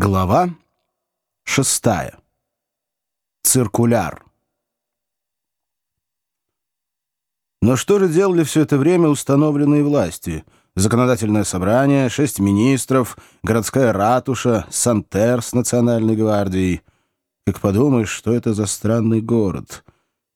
Глава шестая. Циркуляр. Но что же делали все это время установленные власти? Законодательное собрание, шесть министров, городская ратуша, Сантер с национальной гвардией. Как подумаешь, что это за странный город.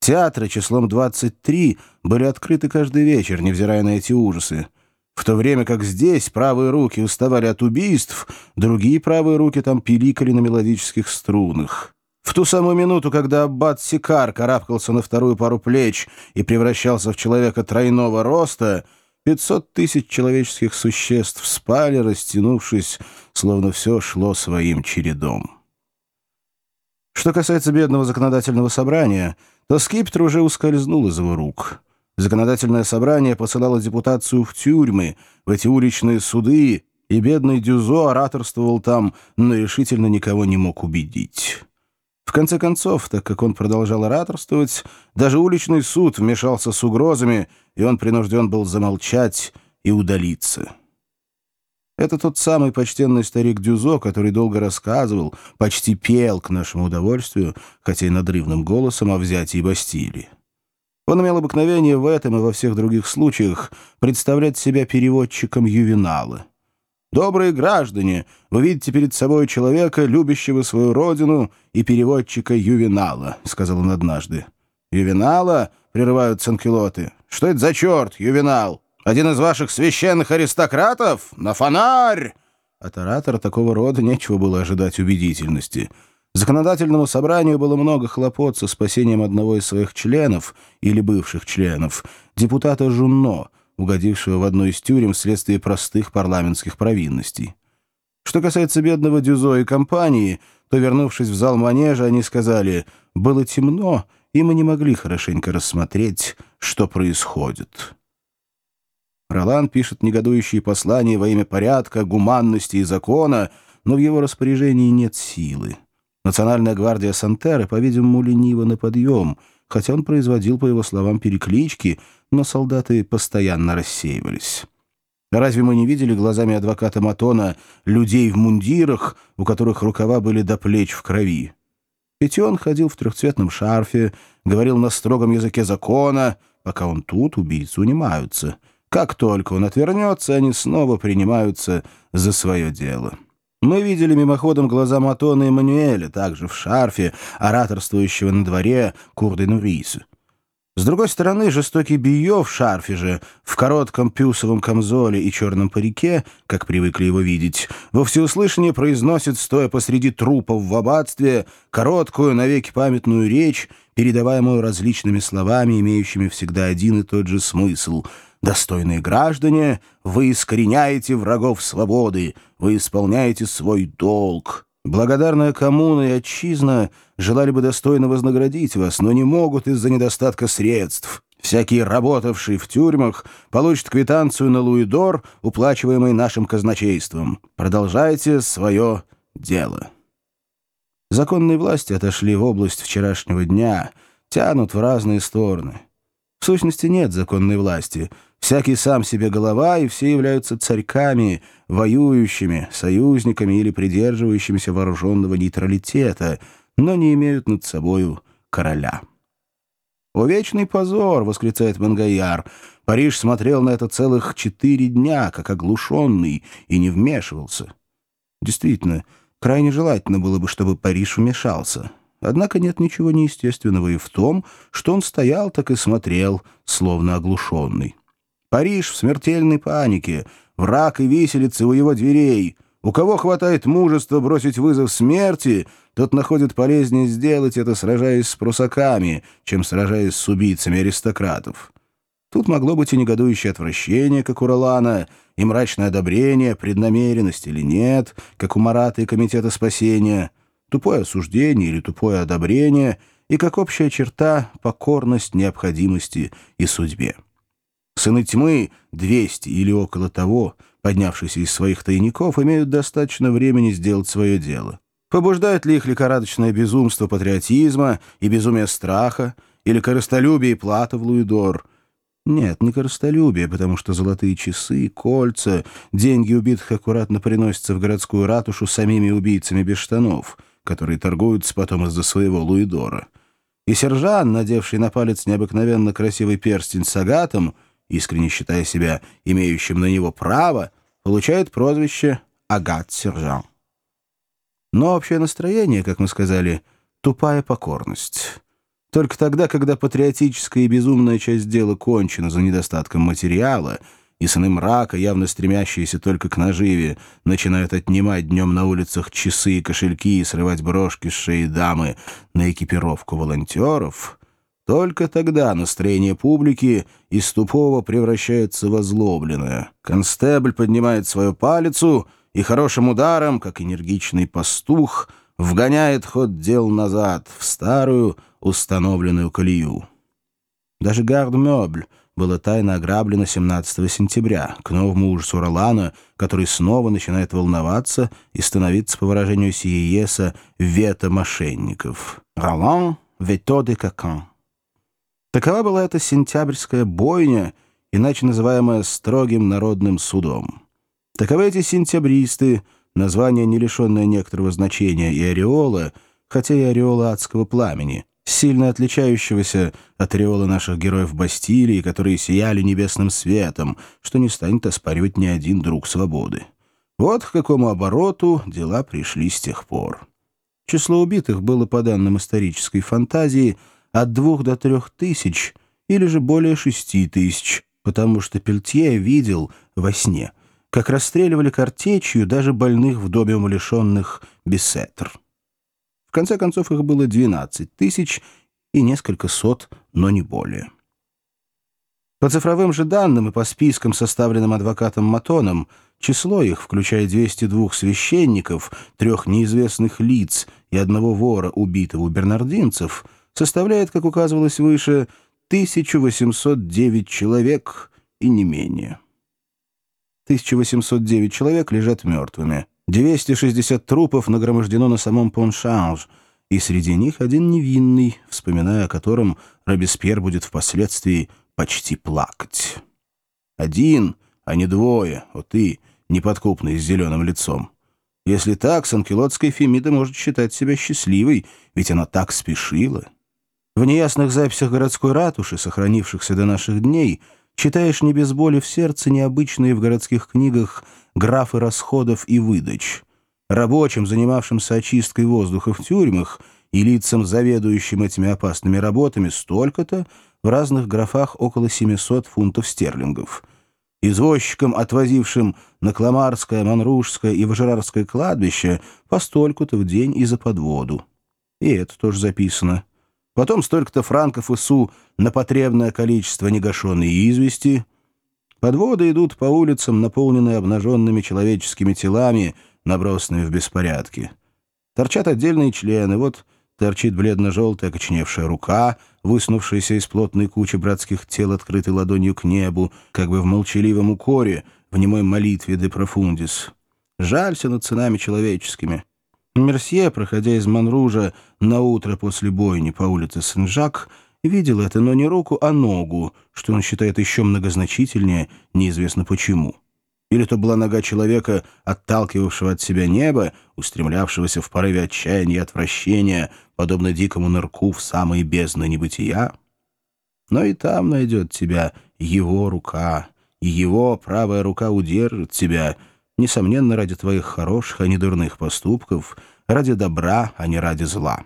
Театры числом 23 были открыты каждый вечер, невзирая на эти ужасы. В то время как здесь правые руки уставали от убийств, другие правые руки там пиликали на мелодических струнах. В ту самую минуту, когда аббат Сикар карабкался на вторую пару плеч и превращался в человека тройного роста, пятьсот тысяч человеческих существ спали, растянувшись, словно все шло своим чередом. Что касается бедного законодательного собрания, то скипетр уже ускользнул из его рук — Законодательное собрание посылало депутацию в тюрьмы, в эти уличные суды, и бедный Дюзо ораторствовал там, но решительно никого не мог убедить. В конце концов, так как он продолжал ораторствовать, даже уличный суд вмешался с угрозами, и он принужден был замолчать и удалиться. Это тот самый почтенный старик Дюзо, который долго рассказывал, почти пел к нашему удовольствию, хотя и надрывным голосом о взятии Бастилии. Он имел обыкновение в этом и во всех других случаях представлять себя переводчиком Ювенала. «Добрые граждане, вы видите перед собой человека, любящего свою родину, и переводчика Ювенала», — сказал он однажды. «Ювенала?» — прерывают санкелоты. «Что это за черт, Ювенал? Один из ваших священных аристократов? На фонарь!» От оратора такого рода нечего было ожидать убедительности — Законодательному собранию было много хлопот со спасением одного из своих членов или бывших членов, депутата Жунно, угодившего в одну из тюрем вследствие простых парламентских провинностей. Что касается бедного Дюзо и компании, то, вернувшись в зал манежа, они сказали «было темно, и мы не могли хорошенько рассмотреть, что происходит». Ролан пишет негодующие послания во имя порядка, гуманности и закона, но в его распоряжении нет силы. Национальная гвардия Сантеры, по-видимому, ленива на подъем, хотя он производил, по его словам, переклички, но солдаты постоянно рассеивались. Разве мы не видели глазами адвоката Матона людей в мундирах, у которых рукава были до плеч в крови? Ведь ходил в трехцветном шарфе, говорил на строгом языке закона, пока он тут, убийцы унимаются. Как только он отвернется, они снова принимаются за свое дело. Мы видели мимоходом глаза Матона и Мануэля, также в шарфе, ораторствующего на дворе Курды Нуриса. С другой стороны, жестокий Био в шарфе же, в коротком пюсовом камзоле и черном парике, как привыкли его видеть, во всеуслышание произносит, стоя посреди трупов в аббатстве, короткую, навеки памятную речь, передаваемую различными словами, имеющими всегда один и тот же смысл — Достойные граждане, вы искореняете врагов свободы, вы исполняете свой долг. Благодарная коммуна и отчизна желали бы достойно вознаградить вас, но не могут из-за недостатка средств. Всякий работавший в тюрьмах получит квитанцию на луидор, уплачиваемый нашим казначейством. Продолжайте свое дело. Законные власти отошли в область вчерашнего дня, тянут в разные стороны. В сущности, нет законной власти — Всякий сам себе голова, и все являются царьками, воюющими, союзниками или придерживающимися вооруженного нейтралитета, но не имеют над собою короля. «О, вечный позор!» — восклицает Мангаяр. «Париж смотрел на это целых четыре дня, как оглушенный, и не вмешивался». Действительно, крайне желательно было бы, чтобы Париж вмешался. Однако нет ничего неестественного и в том, что он стоял так и смотрел, словно оглушенный. Париж в смертельной панике, враг и виселицы у его дверей. У кого хватает мужества бросить вызов смерти, тот находит полезнее сделать это, сражаясь с прусаками, чем сражаясь с убийцами аристократов. Тут могло быть и негодующее отвращение, как у Ролана, и мрачное одобрение, преднамеренность или нет, как у Марата и Комитета спасения, тупое осуждение или тупое одобрение, и как общая черта покорность необходимости и судьбе. Сыны тьмы, 200 или около того, поднявшиеся из своих тайников, имеют достаточно времени сделать свое дело. Побуждает ли их лихорадочное безумство патриотизма и безумие страха, или корыстолюбие и плата в Луидор? Нет, не коростолюбие, потому что золотые часы, кольца, деньги убитых аккуратно приносятся в городскую ратушу самими убийцами без штанов, которые торгуются потом из-за своего луидора. И сержант, надевший на палец необыкновенно красивый перстень с агатом, искренне считая себя имеющим на него право, получает прозвище «агат-сержант». Но общее настроение, как мы сказали, тупая покорность. Только тогда, когда патриотическая и безумная часть дела кончена за недостатком материала, и сыны мрака, явно стремящиеся только к наживе, начинают отнимать днем на улицах часы и кошельки и срывать брошки с шеи дамы на экипировку волонтеров, только тогда настроение публики из тупого превращается в озлобленное. Констебль поднимает свою палицу и хорошим ударом, как энергичный пастух, вгоняет ход дел назад, в старую, установленную колею. Даже гард-мебль было тайно ограблено 17 сентября, к новому ужасу Ролана, который снова начинает волноваться и становиться, по выражению Сиееса, вето мошенников. «Ролан — вето де какан». Такова была эта сентябрьская бойня, иначе называемая строгим народным судом. Таковы эти сентябристы, название, не лишенное некоторого значения, и ореола, хотя и ореола адского пламени — сильно отличающегося от ореола наших героев Бастилии, которые сияли небесным светом, что не станет оспаривать ни один друг свободы. Вот к какому обороту дела пришли с тех пор. Число убитых было, по данным исторической фантазии, от двух до трех тысяч или же более шести тысяч, потому что Пельтье видел во сне, как расстреливали картечью даже больных в доме умалишенных Бессетр. В конце концов, их было 12 тысяч и несколько сот, но не более. По цифровым же данным и по спискам, составленным адвокатом Матоном, число их, включая 202 священников, трех неизвестных лиц и одного вора, убитого у бернардинцев, составляет, как указывалось выше, 1809 человек и не менее. 1809 человек лежат мертвыми. 260 трупов нагромождено на самом Поншанж, и среди них один невинный, вспоминая о котором Робеспьер будет впоследствии почти плакать. Один, а не двое, вот ты, неподкупный с зеленым лицом. Если так, санкелотская Фемида может считать себя счастливой, ведь она так спешила. В неясных записях городской ратуши, сохранившихся до наших дней, читаешь не без боли в сердце необычные в городских книгах графы расходов и выдач. Рабочим, занимавшимся очисткой воздуха в тюрьмах, и лицам, заведующим этими опасными работами, столько-то, в разных графах около 700 фунтов стерлингов. Извозчикам, отвозившим на Кламарское, Манружское и Важерарское кладбище, по столько-то в день и за подводу. И это тоже записано. Потом столько-то франков и су на потребное количество негашенной извести, Подводы идут по улицам, наполненные обнаженными человеческими телами, набросанными в беспорядке. Торчат отдельные члены, вот торчит бледно-желтая окоченевшая рука, высунувшаяся из плотной кучи братских тел, открытой ладонью к небу, как бы в молчаливом укоре, в немой молитве де профундис. Жалься над ценами человеческими. Мерсье, проходя из Монружа на утро после бойни по улице Сен-Жак, Видел это, но не руку, а ногу, что он считает еще многозначительнее, неизвестно почему. Или то была нога человека, отталкивавшего от себя небо, устремлявшегося в порыве отчаяния и отвращения, подобно дикому нырку в самые бездны небытия. Но и там найдет тебя его рука, и его правая рука удержит тебя, несомненно, ради твоих хороших, а не дурных поступков, ради добра, а не ради зла.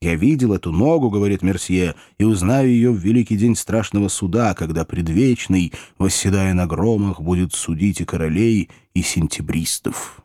«Я видел эту ногу, — говорит Мерсье, — и узнаю ее в великий день страшного суда, когда предвечный, восседая на громах, будет судить и королей, и сентябристов».